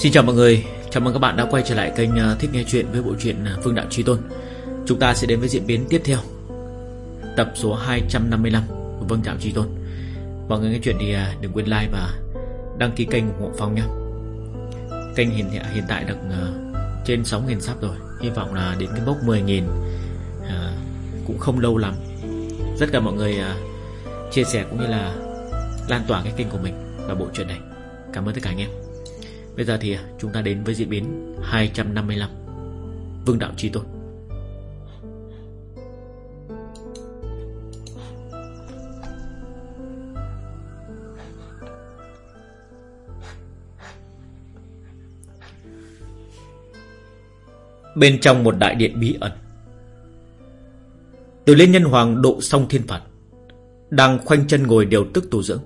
Xin chào mọi người, chào mừng các bạn đã quay trở lại kênh à, Thích Nghe Chuyện với bộ truyện à, Phương Đạo Trí Tôn. Chúng ta sẽ đến với diễn biến tiếp theo. Tập số 255 của Vương Đạo Trí Tôn. Mọi người nghe chuyện thì à, đừng quên like và đăng ký kênh ủng hộ Phong nhé. Kênh hiện, hiện tại được trên 6.000 sắp rồi. Hy vọng là đến cái mốc 10.000 cũng không lâu lắm. Rất cảm mọi người chia sẻ cũng như là lan tỏa cái kênh của mình và bộ truyện này. Cảm ơn tất cả anh em. Bây giờ thì chúng ta đến với diễn biến 255 Vương Đạo Trí Tôn. Bên trong một đại điện bí ẩn, Từ lên nhân hoàng độ song thiên phạt Đang khoanh chân ngồi điều tức tu dưỡng.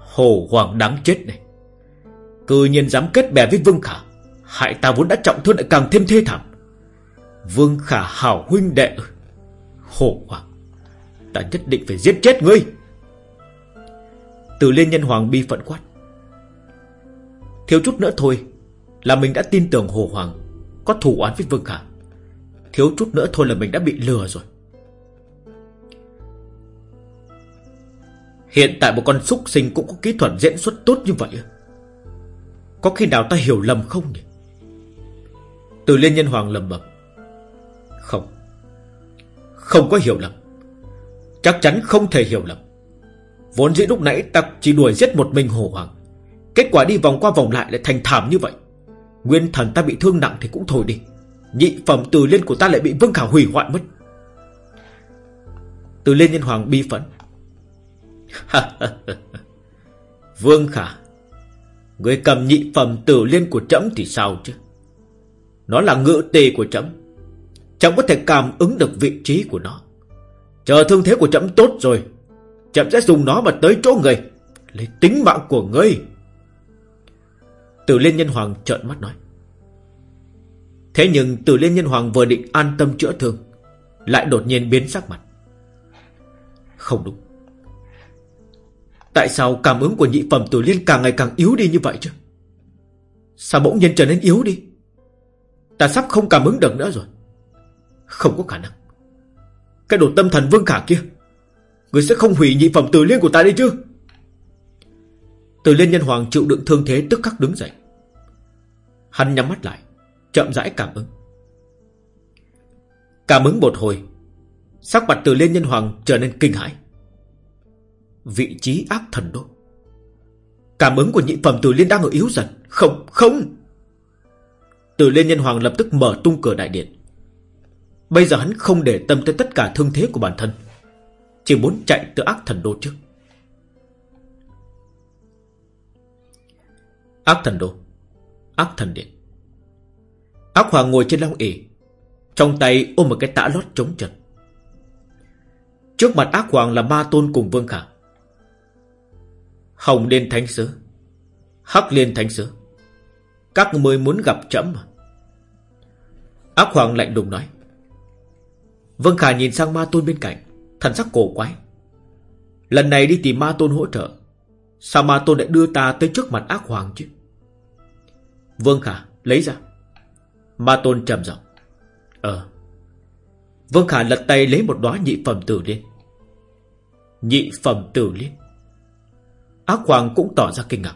Hồ hoàng đáng chết này. Cư nhiên dám kết bè với Vương Khả. Hại ta vốn đã trọng thương lại càng thêm thê thảm. Vương Khả hảo huynh đệ Hổ hoàng Ta nhất định phải giết chết ngươi. Từ liên nhân hoàng bi phận quát. Thiếu chút nữa thôi, Là mình đã tin tưởng Hồ Hoàng Có thủ oán với Vương Khả. Thiếu chút nữa thôi là mình đã bị lừa rồi. Hiện tại một con súc sinh cũng có kỹ thuật diễn xuất tốt như vậy có khi nào ta hiểu lầm không nhỉ? Từ liên nhân hoàng lầm bầm Không. Không có hiểu lầm. Chắc chắn không thể hiểu lầm. Vốn dĩ lúc nãy ta chỉ đuổi giết một mình hồ hoàng. Kết quả đi vòng qua vòng lại lại thành thảm như vậy. Nguyên thần ta bị thương nặng thì cũng thôi đi. Nhị phẩm từ liên của ta lại bị Vương Khả hủy hoại mất. Từ liên nhân hoàng bi phẫn. Vương Khả. Người cầm nhị phẩm tử liên của trẫm thì sao chứ? Nó là ngự tề của trẫm. Trẫm có thể cảm ứng được vị trí của nó. Chờ thương thế của trẫm tốt rồi, Trẫm sẽ dùng nó mà tới chỗ người, Lấy tính mạng của ngươi. Tử Liên Nhân Hoàng trợn mắt nói. Thế nhưng Tử Liên Nhân Hoàng vừa định an tâm chữa thương, Lại đột nhiên biến sắc mặt. Không đúng. Tại sao cảm ứng của nhị phẩm tử liên càng ngày càng yếu đi như vậy chứ? Sao bỗng nhiên trở nên yếu đi? Ta sắp không cảm ứng được nữa rồi. Không có khả năng. Cái đồ tâm thần vương khả kia, Người sẽ không hủy nhị phẩm tử liên của ta đi chứ? Tử liên nhân hoàng chịu đựng thương thế tức khắc đứng dậy. Hắn nhắm mắt lại, Chậm rãi cảm ứng. Cảm ứng một hồi, Sắc mặt tử liên nhân hoàng trở nên kinh hãi. Vị trí ác thần đô Cảm ứng của nhị phẩm từ liên đang ở yếu dần. Không, không. Từ liên nhân hoàng lập tức mở tung cửa đại điện. Bây giờ hắn không để tâm tới tất cả thương thế của bản thân. Chỉ muốn chạy từ ác thần đô trước. Ác thần đô. Ác thần điện. Ác hoàng ngồi trên long ỉ Trong tay ôm một cái tã lót chống trần. Trước mặt ác hoàng là ma tôn cùng vương khả. Hồng Liên Thánh Sứ. Hắc Liên Thánh Sứ. Các mới muốn gặp trẫm mà. Ác Hoàng lạnh đùng nói. Vân Khả nhìn sang Ma Tôn bên cạnh, Thần sắc cổ quái. Lần này đi tìm Ma Tôn hỗ trợ, Sao Ma Tôn lại đưa ta tới trước mặt ác hoàng chứ? Vương Khả lấy ra. Ma Tôn trầm giọng. Ờ. Vương Khả lật tay lấy một đóa nhị phẩm tử liên. Nhị phẩm tử liên. Ác Hoàng cũng tỏ ra kinh ngạc.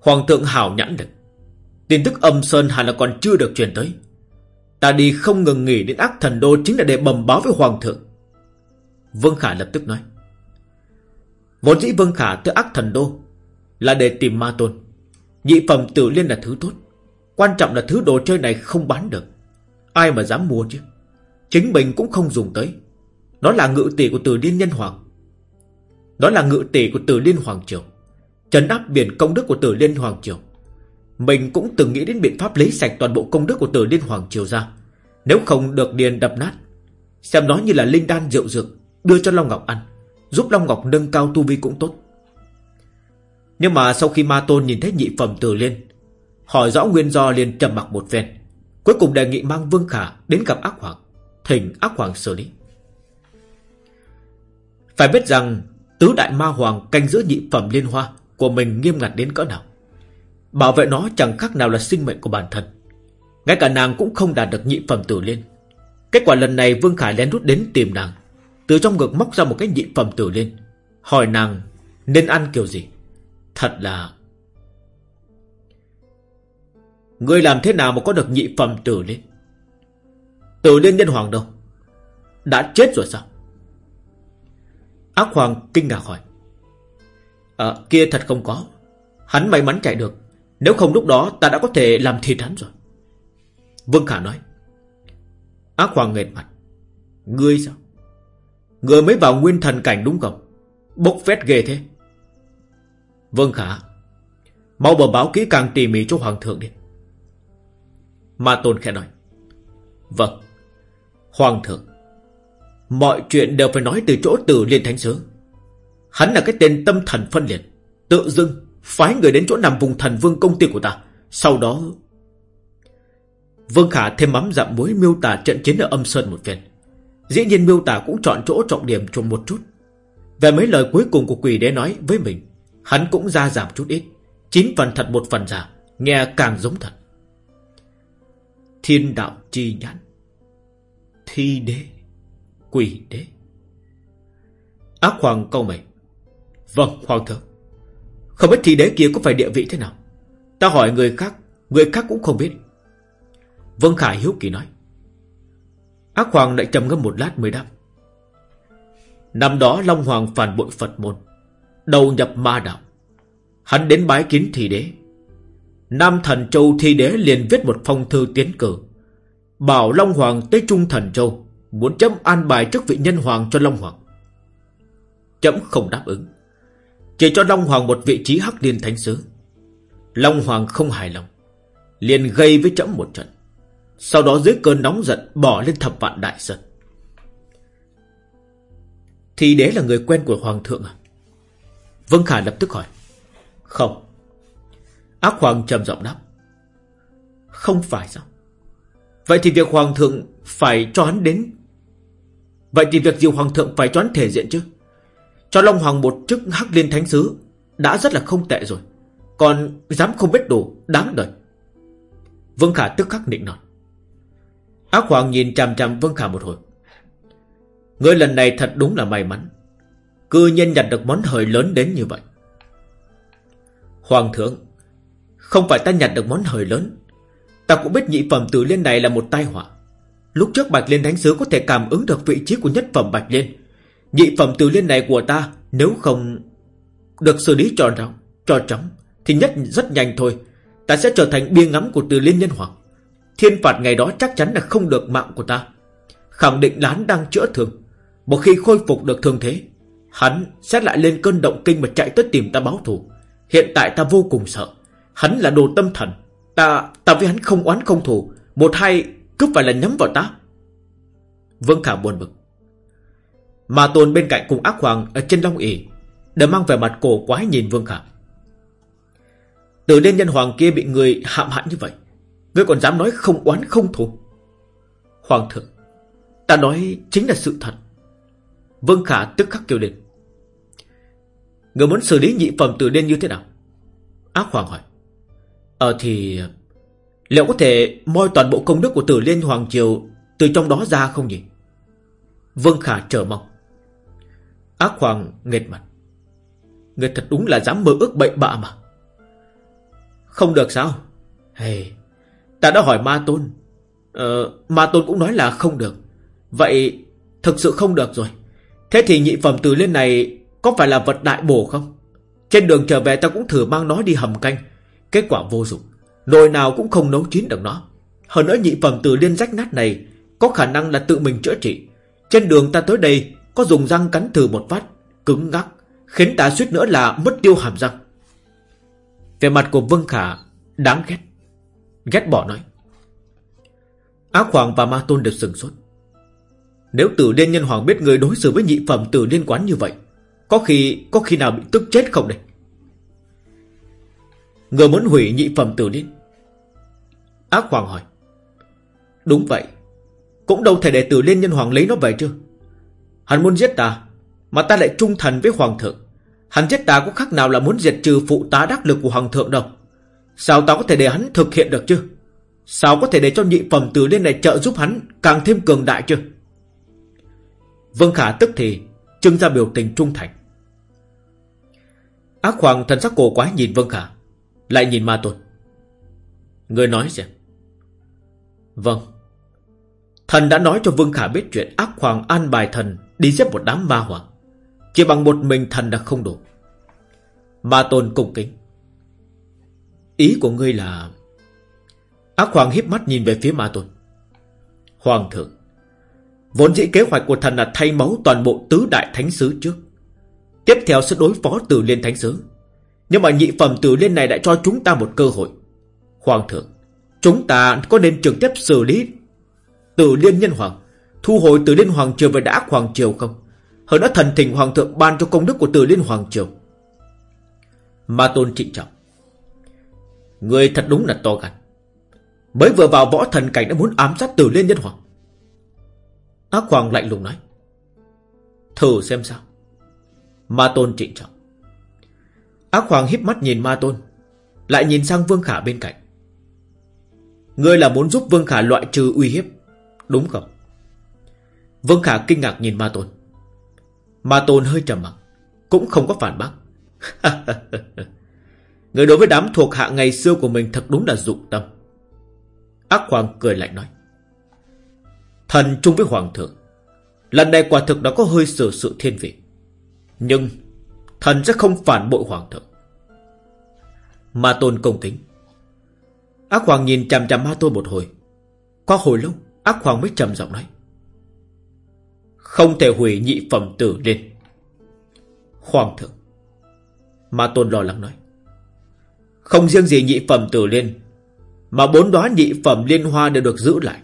Hoàng thượng hảo nhãn được. Tin tức âm sơn hẳn là còn chưa được truyền tới. Ta đi không ngừng nghỉ đến ác thần đô chính là để bầm báo với Hoàng thượng. Vương Khả lập tức nói. Vốn dĩ Vương Khả tới ác thần đô là để tìm ma tôn. Nhị phẩm tử liên là thứ tốt. Quan trọng là thứ đồ chơi này không bán được. Ai mà dám mua chứ? Chính mình cũng không dùng tới. Nó là ngự tỷ của Từ liên nhân hoàng. Đó là ngự tỷ của Tử Liên Hoàng Triều. Trấn áp biển công đức của Tử Liên Hoàng Triều. Mình cũng từng nghĩ đến biện pháp lấy sạch toàn bộ công đức của Tử Liên Hoàng Triều ra. Nếu không được điền đập nát Xem nó như là linh đan rượu dược Đưa cho Long Ngọc ăn Giúp Long Ngọc nâng cao tu vi cũng tốt. Nhưng mà sau khi Ma Tôn nhìn thấy nhị phẩm Tử Liên Hỏi rõ nguyên do liền trầm mặc một phen, Cuối cùng đề nghị mang Vương Khả Đến gặp ác hoàng Thỉnh ác hoàng xử lý. Phải biết rằng Tứ đại ma hoàng canh giữ nhị phẩm liên hoa của mình nghiêm ngặt đến cỡ nào. Bảo vệ nó chẳng khác nào là sinh mệnh của bản thân. Ngay cả nàng cũng không đạt được nhị phẩm tử liên. Kết quả lần này Vương Khải lén rút đến tìm nàng. Từ trong ngực móc ra một cái nhị phẩm tử liên. Hỏi nàng, nên ăn kiểu gì? Thật là Ngươi làm thế nào mà có được nhị phẩm tử liên? Tử liên nhân hoàng đâu? Đã chết rồi sao? Ác hoàng kinh ngạc hỏi. À kia thật không có. Hắn may mắn chạy được. Nếu không lúc đó ta đã có thể làm thịt hắn rồi. Vương Khả nói. Ác hoàng nghệt mặt. Ngươi sao? Ngươi mới vào nguyên thần cảnh đúng không? Bốc phét ghê thế. Vương Khả. Mau bờ báo kỹ càng tỉ mỉ cho Hoàng thượng đi. Ma Tôn khẽ nói. Vâng. Hoàng thượng. Mọi chuyện đều phải nói từ chỗ tử liên thánh sứ. Hắn là cái tên tâm thần phân liệt, Tự dưng Phái người đến chỗ nằm vùng thần vương công ty của ta. Sau đó, Vương Khả thêm mắm dặm muối miêu tả trận chiến ở âm sơn một phen. Dĩ nhiên miêu tả cũng chọn chỗ trọng điểm cho một chút. Về mấy lời cuối cùng của quỷ đế nói với mình, Hắn cũng ra giảm chút ít, Chín phần thật một phần giả Nghe càng giống thật. Thiên đạo chi nhãn, Thi đế. Quỷ đế. Ác hoàng câu mày. Vâng hoàng thượng. Không biết thi đế kia có phải địa vị thế nào? Ta hỏi người khác Người khác cũng không biết. Vân Khải hiếu kỳ nói. Ác hoàng lại trầm ngâm một lát mới đáp. Năm đó Long Hoàng phản bội Phật môn, Đầu nhập ma đạo. Hắn đến bái kiến thi đế. Nam thần châu thi đế liền viết một phong thư tiến cử, Bảo Long Hoàng tới Trung thần châu. Muốn chấm an bài trước vị nhân hoàng cho Long Hoàng. Chấm không đáp ứng. Chỉ cho Long Hoàng một vị trí hắc liên thánh sứ. Long Hoàng không hài lòng. Liền gây với chấm một trận. Sau đó dưới cơn nóng giận Bỏ lên thập vạn đại sơn. Thì đế là người quen của Hoàng thượng à? Vân Khả lập tức hỏi. Không. Ác Hoàng trầm giọng đáp. Không phải sao? Vậy thì việc Hoàng thượng phải cho hắn đến Vậy thì việc gì Hoàng thượng phải choán thể diện chứ. Cho Long Hoàng một chức hắc liên thánh sứ Đã rất là không tệ rồi. Còn dám không biết đủ, Đáng đời. Vương Khả tức khắc nịnh nọt. Ác Hoàng nhìn chằm chằm Vương Khả một hồi. Ngươi lần này thật đúng là may mắn. Cư nhân nhặt được món hời lớn đến như vậy. Hoàng thượng, Không phải ta nhặt được món hời lớn. Ta cũng biết nhị phẩm tử liên này là một tai họa. Lúc trước Bạch Liên Thánh Sứ có thể cảm ứng được vị trí của nhất phẩm Bạch Liên. Nhị phẩm tử liên này của ta Nếu không được xử lý cho rộng, cho trống Thì nhất rất nhanh thôi. Ta sẽ trở thành bia ngắm của tử liên nhân hoàng. Thiên phạt ngày đó chắc chắn là không được mạng của ta. Khẳng định lán đang chữa thương. Một khi khôi phục được thương thế Hắn sẽ lại lên cơn động kinh mà chạy tới tìm ta báo thù. Hiện tại ta vô cùng sợ. Hắn là đồ tâm thần. Ta ta với hắn không oán không thù. Một hai cứ phải là nhắm vào ta. Vương Khả buồn bực. Mà tồn bên cạnh cùng ác hoàng Ở trên long ỉ Đều mang vẻ mặt cổ quái nhìn Vương Khả. Từ lên nhân hoàng kia bị người hạm hại như vậy Ngươi còn dám nói không oán không thù. Hoàng thượng, Ta nói chính là sự thật. Vương Khả tức khắc kêu lên. Người muốn xử lý nhị phẩm tử đen như thế nào? Ác hoàng hỏi. Ờ thì Liệu có thể moi toàn bộ công đức của tử liên Hoàng Triều Từ trong đó ra không nhỉ? Vương Khả chờ mong. Ác Hoàng nghệt mặt. Người thật đúng là dám mơ ước bậy bạ mà. Không được sao? Hey, Ta đã hỏi Ma Tôn. Ờ, Ma Tôn cũng nói là không được. Vậy thực sự không được rồi. Thế thì nhị phẩm tử liên này Có phải là vật đại bổ không? Trên đường trở về ta cũng thử mang nó đi hầm canh. Kết quả vô dụng. Nồi nào cũng không nấu chín được nó. Hơn nữa nhị phẩm từ liên rách nát này Có khả năng là tự mình chữa trị. Trên đường ta tới đây, Có dùng răng cắn thử một phát. Cứng ngắc, Khiến ta suýt nữa là mất tiêu hàm răng. Về mặt của Vương Khả, Đáng ghét. Ghét bỏ nói. Ác Hoàng và Ma Tôn đều sừng sốt. Nếu tử liên nhân hoàng biết người đối xử với nhị phẩm tử liên quán như vậy, Có khi Có khi nào bị tức chết không đây? Người muốn hủy nhị phẩm tử liên. Ác Hoàng hỏi. Đúng vậy. Cũng đâu thể để tử liên nhân hoàng lấy nó về chứ. Hắn muốn giết ta, Mà ta lại trung thần với Hoàng thượng. Hắn giết ta có khác nào là muốn diệt trừ phụ tá đắc lực của Hoàng thượng đâu. Sao ta có thể để hắn thực hiện được chứ? Sao có thể để cho nhị phẩm tử liên này trợ giúp hắn Càng thêm cường đại chứ? Vương Khả tức thì Trưng ra biểu tình trung thành. Ác hoàng thần sắc cổ quái nhìn Vương Khả, Lại nhìn ma tôn. Người nói xem. Vâng. Thần đã nói cho Vương Khả biết chuyện ác hoàng an bài thần Đi giết một đám ma hoàng. Chỉ bằng một mình thần đã không đủ. Ma tôn cung kính. Ý của ngươi là Ác hoàng híp mắt nhìn về phía ma tôn. Hoàng thượng, Vốn dĩ kế hoạch của thần là thay máu toàn bộ tứ đại thánh sứ trước. Tiếp theo sẽ đối phó từ liên thánh sứ. Nhưng mà nhị phẩm từ liên này đã cho chúng ta một cơ hội. Hoàng thượng Chúng ta có nên trực tiếp xử lý Tử liên nhân hoàng, Thu hồi tử liên hoàng triều về đã hoàng triều không? Hơn đã thần thỉnh hoàng thượng ban cho công đức của tử liên hoàng triều. Ma tôn trịnh trọng. Người thật đúng là to gan. Mới vừa vào võ thần cảnh đã muốn ám sát tử liên nhân hoàng. Ác hoàng lạnh lùng nói. Thử xem sao. Ma tôn trịnh trọng. Ác hoàng híp mắt nhìn ma tôn, Lại nhìn sang Vương Khả bên cạnh. Ngươi là muốn giúp Vương Khả loại trừ uy hiếp. Đúng không? Vương Khả kinh ngạc nhìn ma tôn. Ma tôn hơi trầm mặc, Cũng không có phản bác. Người đối với đám thuộc hạ ngày xưa của mình thật đúng là dụng tâm. Ác hoàng cười lạnh nói. Thần chung với hoàng thượng. Lần này quả thực đã có hơi sửa sự thiên vị. Nhưng Thần sẽ không phản bội hoàng thượng. Ma tôn công kính. Ác hoàng nhìn chằm chằm ma tôn một hồi. Qua hồi lâu, Ác hoàng mới trầm giọng nói. Không thể hủy nhị phẩm tử lên Hoàng thượng. Ma tôn lo lắng nói. Không riêng gì nhị phẩm tử liên Mà bốn đóa nhị phẩm liên hoa đều được giữ lại.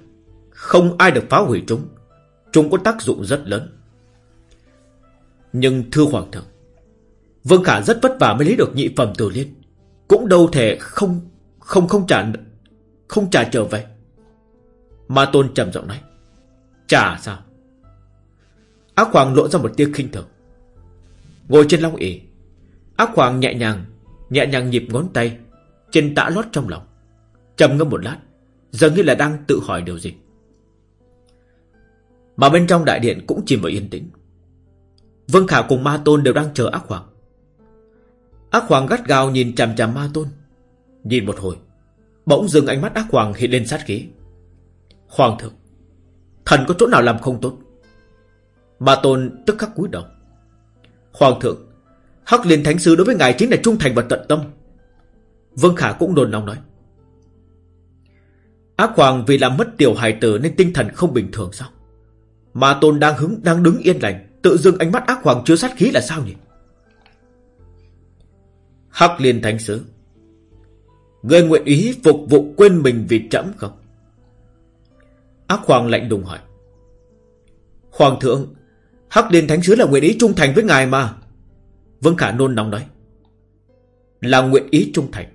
Không ai được phá hủy chúng. Chúng có tác dụng rất lớn. Nhưng thưa Hoàng thượng, Vương Khả rất vất vả mới lấy được nhị phẩm tử liên Cũng đâu thể không không không trả Không trả trở về. Ma Tôn trầm giọng nói Trả sao. Ác Hoàng lộ ra một tia khinh thường. Ngồi trên long ỉ Ác Hoàng nhẹ nhàng Nhẹ nhàng nhịp ngón tay, Trên tã lót trong lòng, trầm ngâm một lát, Dường như là đang tự hỏi điều gì. Mà bên trong đại điện cũng chìm vào yên tĩnh. Vương Khả cùng Ma Tôn đều đang chờ ác hoàng. Ác hoàng gắt gao nhìn chằm chằm Ma Tôn. Nhìn một hồi, Bỗng dừng ánh mắt ác hoàng hiện lên sát khí. Hoàng thượng, Thần có chỗ nào làm không tốt? Ma Tôn tức khắc cúi đầu. Hoàng thượng, Hắc liên thánh sứ đối với ngài chính là trung thành và tận tâm. Vương Khả cũng đồn nóng nói. Ác hoàng vì làm mất tiểu hài tử Nên tinh thần không bình thường sao? Ma Tôn đang hứng, đang đứng yên lành, Tự dưng ánh mắt ác hoàng chứa sát khí là sao nhỉ? Hắc liên thánh sứ Người nguyện ý phục vụ quên mình vì trẫm không? Ác hoàng lạnh đùng hỏi. Hoàng thượng, Hắc liên thánh sứ là nguyện ý trung thành với ngài mà. Vương Khả nôn nóng nói. Là nguyện ý trung thành,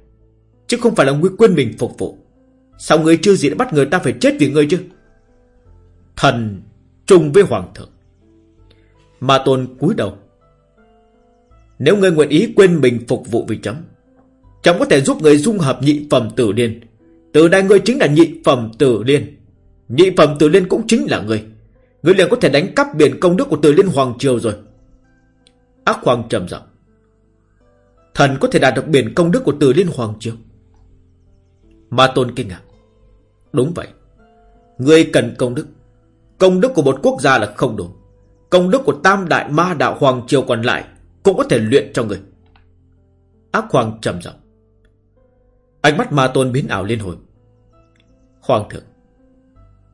Chứ không phải là nguyện quên mình phục vụ. Sao người chưa gì đã bắt người ta phải chết vì người chứ? Thần trung với hoàng thượng. Ma tôn cúi đầu. Nếu ngươi nguyện ý quên mình phục vụ vì chấm chẳng có thể giúp người dung hợp nhị phẩm tử liên Từ đây người chính là nhị phẩm tử liên Nhị phẩm tử liên cũng chính là người. Người liền có thể đánh cắp biển công đức của tử liên hoàng triều rồi. Ác hoàng trầm giọng. Thần có thể đạt được biển công đức của tử liên hoàng triều. Ma tôn kinh ngạc. Đúng vậy. Người cần công đức. Công đức của một quốc gia là không đủ. Công đức của tam đại ma đạo hoàng triều còn lại Cũng có thể luyện cho người. Ác hoàng trầm giọng. Ánh mắt ma tôn biến ảo liên hồi. Hoàng thượng,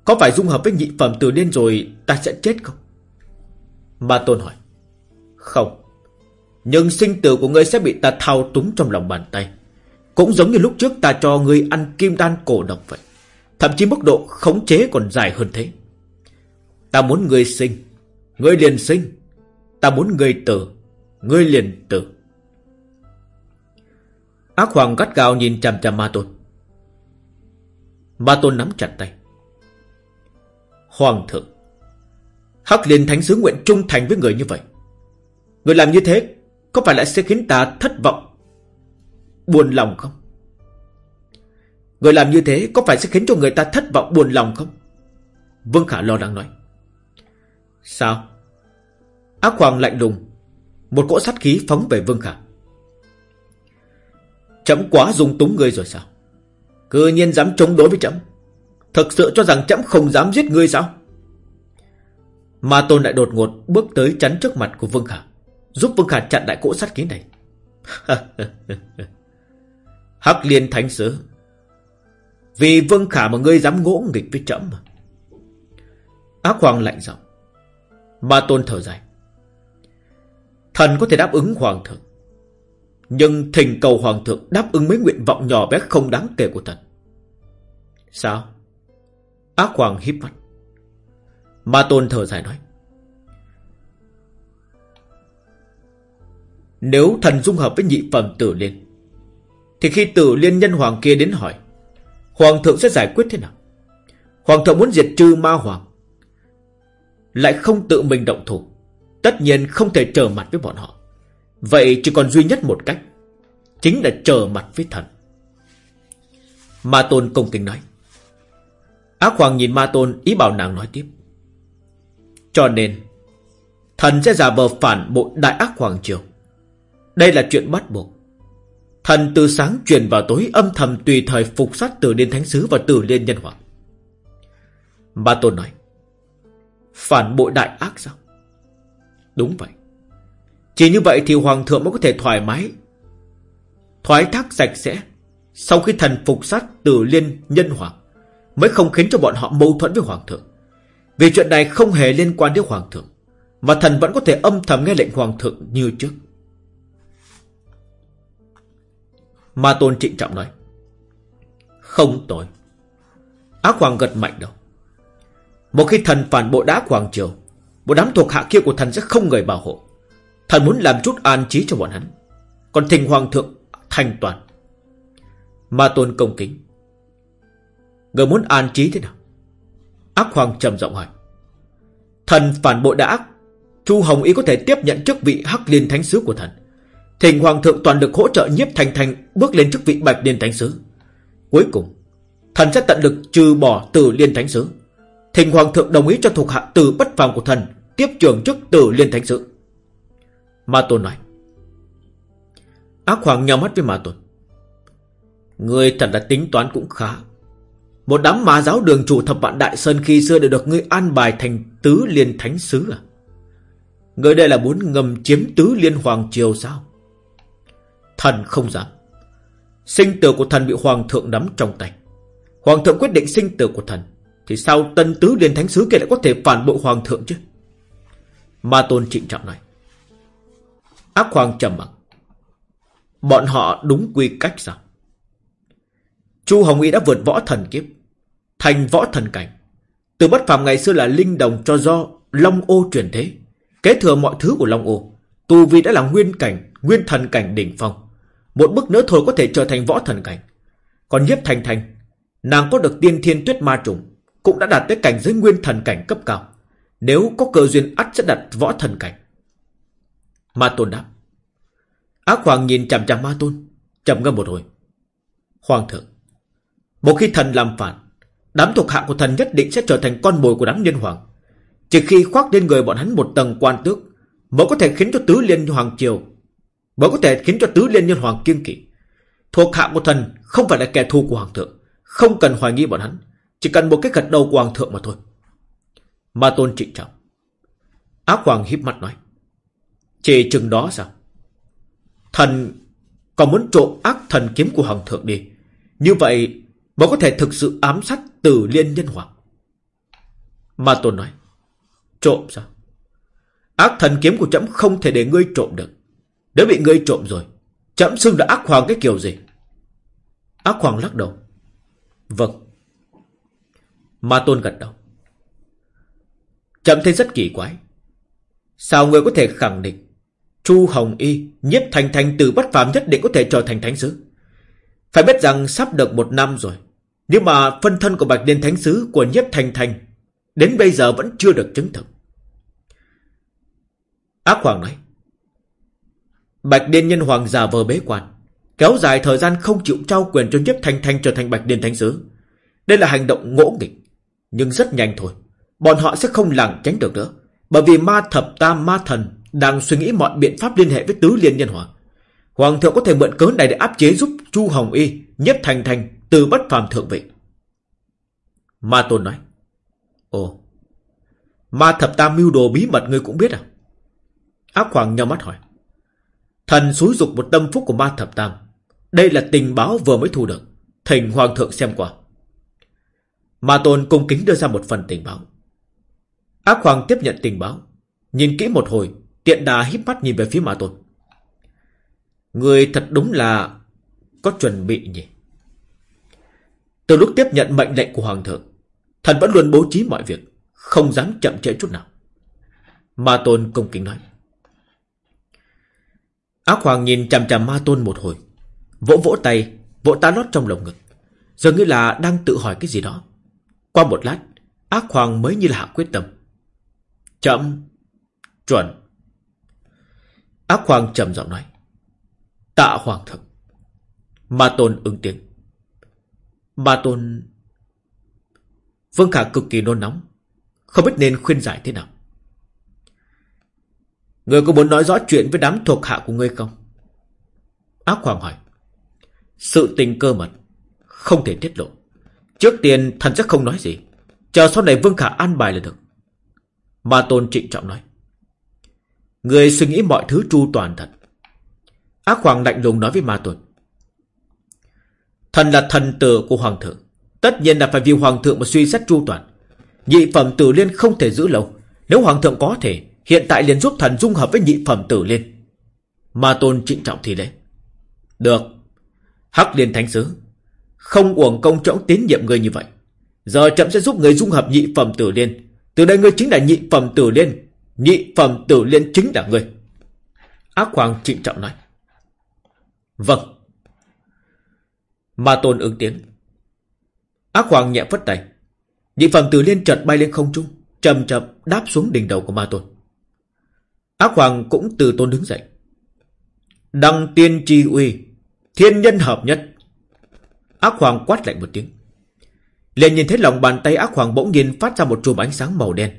Có phải dung hợp với nhị phẩm từ liên rồi Ta sẽ chết không? Ma tôn hỏi. Không. Nhưng sinh tử của ngươi sẽ bị ta thao túng trong lòng bàn tay. Cũng giống như lúc trước ta cho ngươi ăn kim đan cổ độc vậy. Thậm chí mức độ khống chế còn dài hơn thế. Ta muốn ngươi sinh. Ngươi liền sinh. Ta muốn ngươi tử. Ngươi liền tử. Ác hoàng gắt gao nhìn chằm chằm ma tôn. Ma tôn nắm chặt tay. Hoàng thượng, Hắc liên thánh sứ nguyện trung thành với người như vậy. Người làm như thế, Có phải lại sẽ khiến ta thất vọng, Buồn lòng không? Người làm như thế, Có phải sẽ khiến cho người ta thất vọng, buồn lòng không? Vương Khả lo lắng nói. Sao? Ác hoàng lạnh lùng, Một cỗ sát khí phóng về Vương Khả. Chấm quá dung túng ngươi rồi sao? Cứ nhiên dám chống đối với chấm. Thật sự cho rằng chấm không dám giết ngươi sao? Ma Tôn lại đột ngột bước tới chắn trước mặt của Vương Khả Giúp Vương Khả chặn đại cỗ sát khí này. Hắc liên thánh sứ, Vì Vương Khả mà ngươi dám ngỗ nghịch với chấm mà. Ác hoàng lạnh giọng. Ma Tôn thở dài. Thần có thể đáp ứng Hoàng thượng. Nhưng thỉnh cầu Hoàng thượng đáp ứng mấy nguyện vọng nhỏ bé không đáng kể của thần. Sao? Ác Hoàng híp mắt. Ma Tôn thở dài nói. Nếu thần dung hợp với nhị phẩm tử liên, Thì khi tử liên nhân hoàng kia đến hỏi, Hoàng thượng sẽ giải quyết thế nào? Hoàng thượng muốn diệt trừ ma hoàng, Lại không tự mình động thủ, Tất nhiên không thể trở mặt với bọn họ. Vậy chỉ còn duy nhất một cách, Chính là trở mặt với thần. Ma Tôn công kính nói. Ác Hoàng nhìn Ma Tôn, ý bảo nàng nói tiếp. Cho nên, Thần sẽ giả vờ phản bội đại ác Hoàng Triều. Đây là chuyện bắt buộc. Thần từ sáng truyền vào tối, âm thầm tùy thời phục sát từ Liên Thánh Sứ và từ Liên Nhân Hoàng. Ma Tôn nói, Phản bội đại ác sao? Đúng vậy. Chỉ như vậy thì Hoàng thượng mới có thể thoải mái. Thoái thác sạch sẽ. Sau khi thần phục sát từ Liên Nhân Hoàng, Mới không khiến cho bọn họ mâu thuẫn với Hoàng thượng. Vì chuyện này không hề liên quan đến Hoàng thượng, Mà thần vẫn có thể âm thầm nghe lệnh Hoàng thượng như trước. Ma Tôn trịnh trọng nói, Không tội. Ác Hoàng gật mạnh đầu. Một khi thần phản bộ đá Hoàng Triều, Một đám thuộc hạ kia của thần sẽ không người bảo hộ. Thần muốn làm chút an trí cho bọn hắn. Còn thình Hoàng thượng thành toàn Ma Tôn công kính. Người muốn an trí thế nào? Ác Hoàng trầm giọng hỏi. Thần phản bội đã ác. Chu Hồng Ý có thể tiếp nhận chức vị Hắc Liên Thánh Sứ của thần. Thỉnh Hoàng thượng toàn lực hỗ trợ nhiếp thành thành Bước lên chức vị Bạch Liên Thánh Sứ. Cuối cùng, Thần sẽ tận lực trừ bỏ Tử Liên Thánh Sứ. Thỉnh Hoàng thượng đồng ý cho thuộc hạ từ bất phàm của thần Tiếp trường chức Tử Liên Thánh Sứ. Ma Tôn nói Ác Hoàng nhau mắt với Ma Tôn Người thật là tính toán cũng khá một đám ma giáo đường chủ thập vạn Đại Sơn khi xưa đều được ngươi an bài thành tứ liên thánh sứ à? Ngươi đây là muốn ngầm chiếm tứ liên hoàng triều sao? Thần không dám. Sinh tử của thần bị hoàng thượng nắm trong tay. Hoàng thượng quyết định sinh tử của thần. Thì sao tân tứ liên thánh sứ kia lại có thể phản bội hoàng thượng chứ? Ma tôn trịnh trọng nói. Ác hoàng trầm mặc. Bọn họ đúng quy cách sao? Chu Hồng Y đã vượt võ thần kiếp, Thành võ thần cảnh. Từ bất phàm ngày xưa là linh đồng cho do Long ô truyền thế, Kế thừa mọi thứ của Long ô Tu Vi đã là nguyên cảnh, Nguyên thần cảnh đỉnh phong. Một bước nữa thôi có thể trở thành võ thần cảnh. Còn nhiếp thành thành, Nàng có được tiên thiên tuyết ma trùng, Cũng đã đạt tới cảnh giới nguyên thần cảnh cấp cao. Nếu có cơ duyên ắt sẽ đặt võ thần cảnh. Ma tôn đáp. Ác hoàng nhìn chằm chằm ma tôn chậm ngâm một hồi. Hoàng thượng, một khi thần làm phản, Đám thuộc hạ của thần nhất định sẽ trở thành con mồi của đám nhân hoàng. Chỉ khi khoác lên người bọn hắn một tầng quan tước, Mới có thể khiến cho tứ liên hoàng triều, Mới có thể khiến cho tứ liên nhân hoàng kiêng kỵ. Thuộc hạ của thần không phải là kẻ thù của hoàng thượng, Không cần hoài nghi bọn hắn, Chỉ cần một cái gật đầu của hoàng thượng mà thôi. Ma tôn trịnh trọng. Ác hoàng híp mắt nói. Chỉ chừng đó sao? Thần còn muốn trộm ác thần kiếm của hoàng thượng đi. Như vậy mới có thể thực sự ám sát tử liên nhân hoàng. Mà Tôn nói, Trộm sao? Ác thần kiếm của chấm không thể để ngươi trộm được. Nếu bị ngươi trộm rồi chấm xưng là ác hoàng cái kiểu gì? Ác hoàng lắc đầu Vâng. Ma Tôn gật đầu Chậm thấy rất kỳ quái. Sao ngươi có thể khẳng định Chu Hồng Y Nhiếp thành thành từ bất phàm nhất định có thể trở thành thánh sứ. Phải biết rằng sắp được một năm rồi nếu mà phân thân của Bạch Liên Thánh Sứ của nhiếp Thành Thành Đến bây giờ vẫn chưa được chứng thực. Ác Hoàng nói, Bạch Điên Nhân Hoàng giả vờ bế quan, Kéo dài thời gian không chịu trao quyền cho nhiếp thanh thanh trở thành Bạch Điên Thánh Sứ. Đây là hành động ngỗ nghịch, Nhưng rất nhanh thôi, Bọn họ sẽ không lảng tránh được nữa, Bởi vì ma thập tam ma thần đang suy nghĩ mọi biện pháp liên hệ với tứ liên nhân hòa Hoàng thượng có thể mượn cớ này để áp chế giúp Chu Hồng Y Nhất thành thành từ bất phàm thượng vị. Ma Tôn nói, Ồ, Ma thập tam mưu đồ bí mật ngươi cũng biết à? Ác Hoàng nhau mắt hỏi, Thần xúi dục một tâm phúc của ma thập tam, Đây là tình báo vừa mới thu được, Thỉnh Hoàng thượng xem qua. Ma Tôn cung kính đưa ra một phần tình báo. Ác Hoàng tiếp nhận tình báo, Nhìn kỹ một hồi Tiện đà híp mắt nhìn về phía Ma Tôn Người thật đúng là Có chuẩn bị nhỉ? Từ lúc tiếp nhận mệnh lệnh của Hoàng thượng, Thần vẫn luôn bố trí mọi việc, Không dám chậm trễ chút nào. Ma Tôn công kính nói. Ác Hoàng nhìn chằm chằm Ma Tôn một hồi, Vỗ vỗ tay, Vỗ tá lót trong lồng ngực, Dường như là đang tự hỏi cái gì đó. Qua một lát, Ác Hoàng mới như là hạ quyết tâm. Chậm, Chuẩn. Ác Hoàng trầm giọng nói. Tạ Hoàng thượng Ma Tôn ứng tiếng. Ma Tôn. Vương Khả cực kỳ nôn nóng. Không biết nên khuyên giải thế nào. Người có muốn nói rõ chuyện với đám thuộc hạ của ngươi không? Ác Hoàng hỏi. Sự tình cơ mật Không thể tiết lộ. Trước tiên, thần sẽ không nói gì. Chờ sau này Vương Khả an bài là được. Ma Tôn trịnh trọng nói. Người suy nghĩ mọi thứ chu toàn thật. Ác Hoàng lạnh lùng nói với Ma Tôn Thần là thần tử của Hoàng thượng. Tất nhiên là phải vì Hoàng thượng mà suy xét chu toàn. Nhị phẩm tử liên không thể giữ lâu. Nếu Hoàng thượng có thể, Hiện tại liền giúp thần dung hợp với nhị phẩm tử liên. Ma Tôn trịnh trọng thì lễ. Được. Hắc liên thánh sứ, Không uổng công trọng tín nhiệm người như vậy. Giờ chậm sẽ giúp người dung hợp nhị phẩm tử liên. Từ đây ngươi chính là nhị phẩm tử liên. Nhị phẩm tử liên chính là người Ác Hoàng trịnh trọng nói. Vâng. Ma Tôn ứng tiếng. Ác Hoàng nhẹ phất tay. Nhị phẩm tử liên chợt bay lên không trung, Chậm chậm đáp xuống đỉnh đầu của Ma Tôn. Ác Hoàng cũng từ tôn đứng dậy. Đăng tiên tri uy, Thiên nhân hợp nhất. Ác Hoàng quát lạnh một tiếng. Liền nhìn thấy lòng bàn tay ác hoàng bỗng nhiên phát ra một chùm ánh sáng màu đen.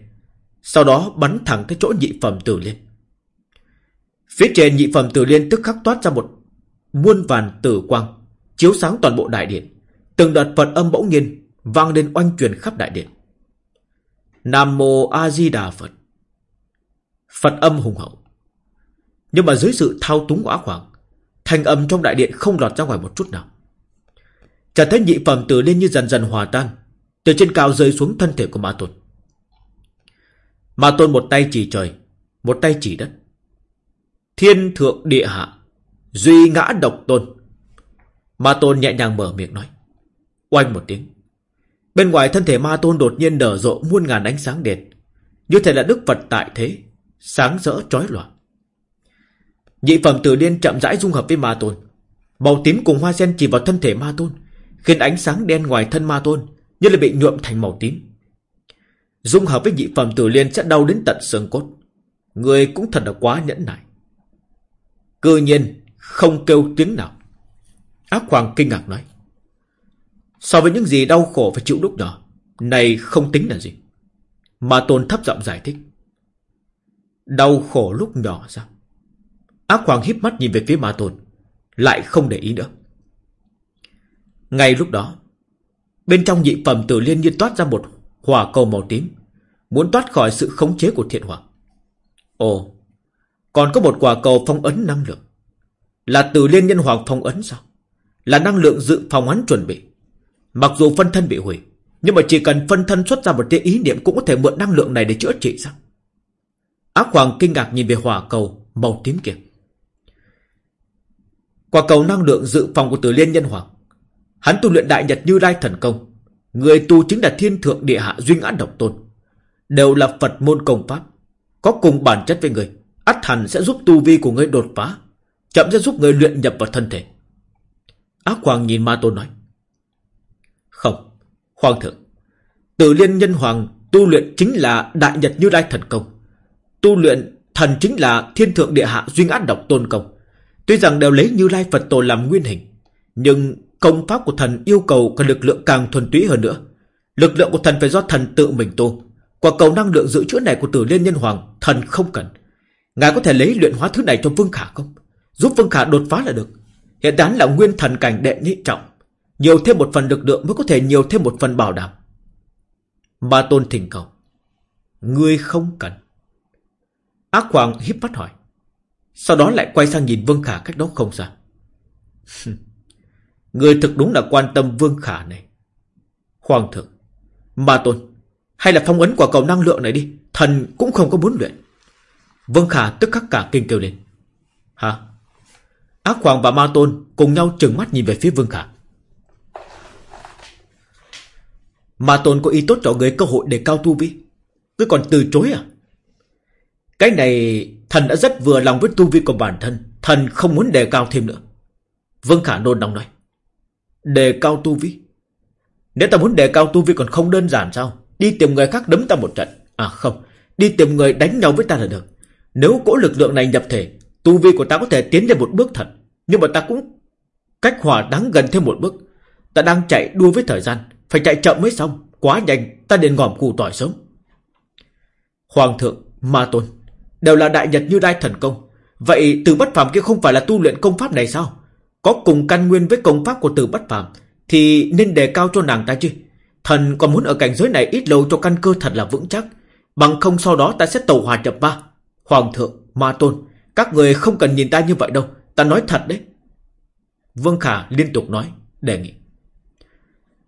Sau đó bắn thẳng tới chỗ nhị phẩm tử liên. Phía trên nhị phẩm tử liên tức khắc toát ra một muôn vàn tử quang, chiếu sáng toàn bộ đại điện. Từng đợt Phật âm bỗng nhiên vang lên oanh truyền khắp đại điện. Nam mô A Di Đà Phật. Phật âm hùng hậu. Nhưng mà dưới sự thao túng của ác hoàng, thành âm trong đại điện không lọt ra ngoài một chút nào. Chả thấy nhị phẩm tử liên như dần dần hòa tan Từ trên cao rơi xuống thân thể của Ma Tôn Ma Tôn một tay chỉ trời, Một tay chỉ đất. Thiên thượng địa hạ, Duy ngã độc tôn. Ma Tôn nhẹ nhàng mở miệng nói. Oanh một tiếng. Bên ngoài thân thể Ma Tôn đột nhiên nở rộ muôn ngàn ánh sáng đèn Như thể là Đức Phật tại thế, Sáng rỡ trói lòa. Nhị phẩm tử liên chậm rãi dung hợp với Ma Tôn. Màu tím cùng hoa sen chỉ vào thân thể Ma Tôn, khiến ánh sáng đen ngoài thân ma tôn như là bị nhuộm thành màu tím. Dung hợp với nhị phẩm tử liên sẽ đau đến tận xương cốt. Người cũng thật là quá nhẫn nại. Cư nhiên không kêu tiếng nào. Ác hoàng kinh ngạc nói. So với những gì đau khổ phải chịu lúc nhỏ, này không tính là gì. mà tôn thấp giọng giải thích. Đau khổ lúc nhỏ sao? Ác hoàng híp mắt nhìn về phía ma tôn, lại không để ý nữa. Ngay lúc đó, bên trong nhị phẩm tử liên như toát ra một hỏa cầu màu tím, muốn thoát khỏi sự khống chế của thiện hỏa. Ồ, còn có một quả cầu phong ấn năng lượng. Là từ liên nhân hoàng phong ấn sao? Là năng lượng dự phòng hắn chuẩn bị. Mặc dù phân thân bị hủy, nhưng mà chỉ cần phân thân xuất ra một tia ý niệm cũng có thể mượn năng lượng này để chữa trị sao? Ác hoàng kinh ngạc nhìn về hỏa cầu màu tím kia. Quả cầu năng lượng dự phòng của tử liên nhân hoàng Hắn tu luyện đại nhật như lai thần công. Người tu chính là thiên thượng địa hạ duy ngã độc tôn. Đều là Phật môn công pháp. Có cùng bản chất với người. ắt hẳn sẽ giúp tu vi của người đột phá. Chậm sẽ giúp người luyện nhập vào thân thể. Ác Hoàng nhìn Ma Tôn nói. Không, Hoàng thượng. Từ liên nhân hoàng tu luyện chính là đại nhật như lai thần công. Tu luyện thần chính là thiên thượng địa hạ duy ngã độc tôn công. Tuy rằng đều lấy Như Lai Phật Tổ làm nguyên hình Nhưng công pháp của thần yêu cầu Cần lực lượng càng thuần túy hơn nữa. Lực lượng của thần phải do thần tự mình tu. Quả cầu năng lượng dự trữ này của tử liên nhân hoàng, Thần không cần. Ngài có thể lấy luyện hóa thứ này cho Vương Khả không? Giúp Vương Khả đột phá là được. Hiện tại là nguyên thần cảnh đệ nhị trọng. Nhiều thêm một phần lực lượng mới có thể nhiều thêm một phần bảo đảm. Ba Tôn thỉnh cầu. Ngươi không cần. Ác Hoàng híp mắt hỏi. Sau đó lại quay sang nhìn Vương Khả cách đó không xa người thực đúng là quan tâm Vương Khả này. Hoàng thượng, Ma Tôn, Hay là phong ấn quả cầu năng lượng này đi, Thần cũng không có muốn luyện. Vương Khả tức khắc cả kinh kêu lên. Hả? Ác Hoàng và Ma Tôn cùng nhau trừng mắt nhìn về phía Vương Khả. Ma Tôn có ý tốt cho người cơ hội để cao tu vi. Cứ còn từ chối à? Cái này, Thần đã rất vừa lòng với tu vi của bản thân. Thần không muốn đề cao thêm nữa. Vương Khả nôn nóng nói. Đề cao tu vi. Nếu ta muốn đề cao tu vi còn không đơn giản sao? Đi tìm người khác đấm ta một trận. À không. Đi tìm người đánh nhau với ta là được. Nếu cỗ lực lượng này nhập thể Tu vi của ta có thể tiến lên một bước thật. Nhưng mà ta cũng Cách hòa đáng gần thêm một bước. Ta đang chạy đua với thời gian. Phải chạy chậm mới xong. Quá nhanh. Ta đến ngòm củ tỏi sớm. Hoàng thượng, Ma Tôn. Đều là đại nhật như đai thần công. Vậy từ bất phàm kia không phải là tu luyện công pháp này sao? Có cùng căn nguyên với công pháp của từ bất phàm Thì nên đề cao cho nàng ta chứ. Thần còn muốn ở cảnh giới này ít lâu cho căn cơ thật là vững chắc Bằng không sau đó ta sẽ tẩu hòa nhập ba Hoàng thượng, Ma Tôn Các người không cần nhìn ta như vậy đâu Ta nói thật đấy. Vương Khả liên tục nói Đề nghị.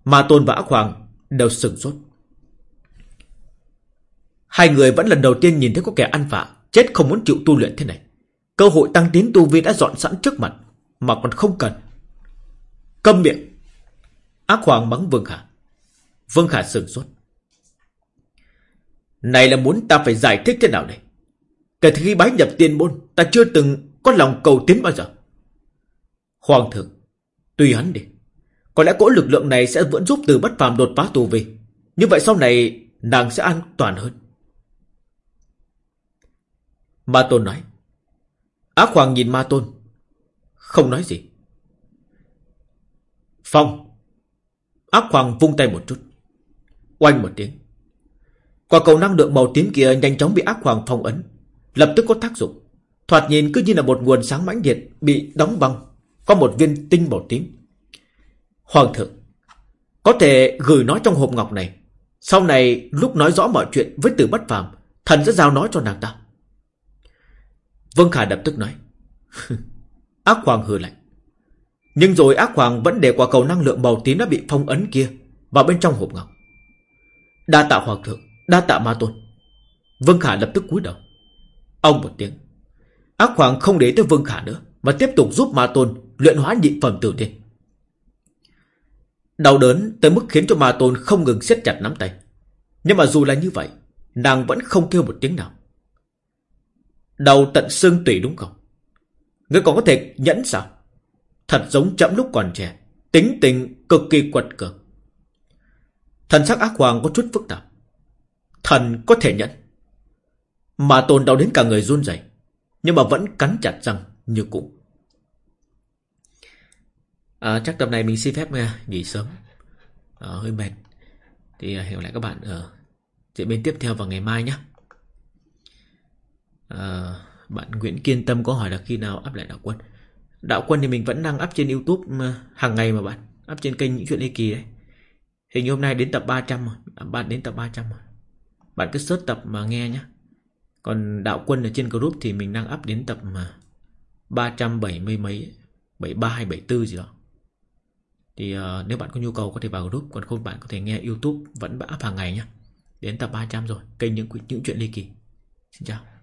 Ma Tôn và Ác Hoàng đều sừng sốt. Hai người vẫn lần đầu tiên nhìn thấy có kẻ ăn vạ Chết không muốn chịu tu luyện thế này. Cơ hội tăng tiến tu vi đã dọn sẵn trước mặt. Mà còn không cần. Câm miệng. Ác Hoàng mắng Vương Khả. Vương Khả sừng sốt. Này là muốn ta phải giải thích thế nào đây? Kể từ khi bái nhập tiên môn, Ta chưa từng có lòng cầu tiến bao giờ. Hoàng thượng, Tùy hắn đi. Có lẽ cỗ lực lượng này sẽ vẫn giúp từ bất phàm đột phá tù vi. Như vậy sau này, Nàng sẽ an toàn hơn. Ma Tôn nói. Ác Hoàng nhìn Ma Tôn. Không nói gì. Phong. Ác Hoàng vung tay một chút. Oanh một tiếng. Quả cầu năng lượng màu tím kia nhanh chóng bị ác hoàng phong ấn. Lập tức có tác dụng. Thoạt nhìn cứ như là một nguồn sáng mãnh liệt bị đóng băng. Có một viên tinh màu tím. Hoàng thượng. Có thể gửi nó trong hộp ngọc này. Sau này, lúc nói rõ mọi chuyện với từ bất phàm, Thần sẽ giao nói cho nàng ta. Vương Khả đập tức nói. ác hoàng hừ lạnh. Nhưng rồi ác hoàng vẫn để quả cầu năng lượng màu tím đã bị phong ấn kia vào bên trong hộp ngọc. Đa tạ hoàng thượng, đa tạ ma tôn. Vương Khả lập tức cúi đầu. Ông một tiếng. Ác hoàng không để tới Vương Khả nữa, mà tiếp tục giúp ma tôn luyện hóa nhị phẩm tử tiên. Đau đớn tới mức khiến cho ma tôn không ngừng siết chặt nắm tay. Nhưng mà dù là như vậy, nàng vẫn không kêu một tiếng nào. Đầu tận xương tủy đúng không? Ngươi còn có thể nhẫn sao? Thật giống chậm lúc còn trẻ. Tính tình cực kỳ quật cường. Thần sắc ác hoàng có chút phức tạp. Thần có thể nhẫn. Mà tồn đau đến cả người run rẩy Nhưng mà vẫn cắn chặt răng như cũ. À, chắc tập này mình xin phép nghe nghỉ sớm. À, hơi mệt. Thì à, hẹn lại các bạn ở diễn biến tiếp theo vào ngày mai nhé à, bạn Nguyễn Kiên Tâm có hỏi là khi nào up lại đạo quân? Đạo quân thì mình vẫn đang up trên Youtube hàng ngày mà bạn. Up trên kênh những chuyện ly kỳ đấy. Hình như hôm nay đến tập 300 rồi. À, bạn đến tập 300 rồi. Bạn cứ search tập mà nghe nhé Còn đạo quân ở trên group thì mình đang up đến tập mà 370 mấy 73 hay 74 gì đó. Thì uh, nếu bạn có nhu cầu có thể vào group Còn không bạn có thể nghe Youtube Vẫn up hàng ngày nhé Đến tập 300 rồi. Kênh những, những chuyện ly kỳ. Xin chào.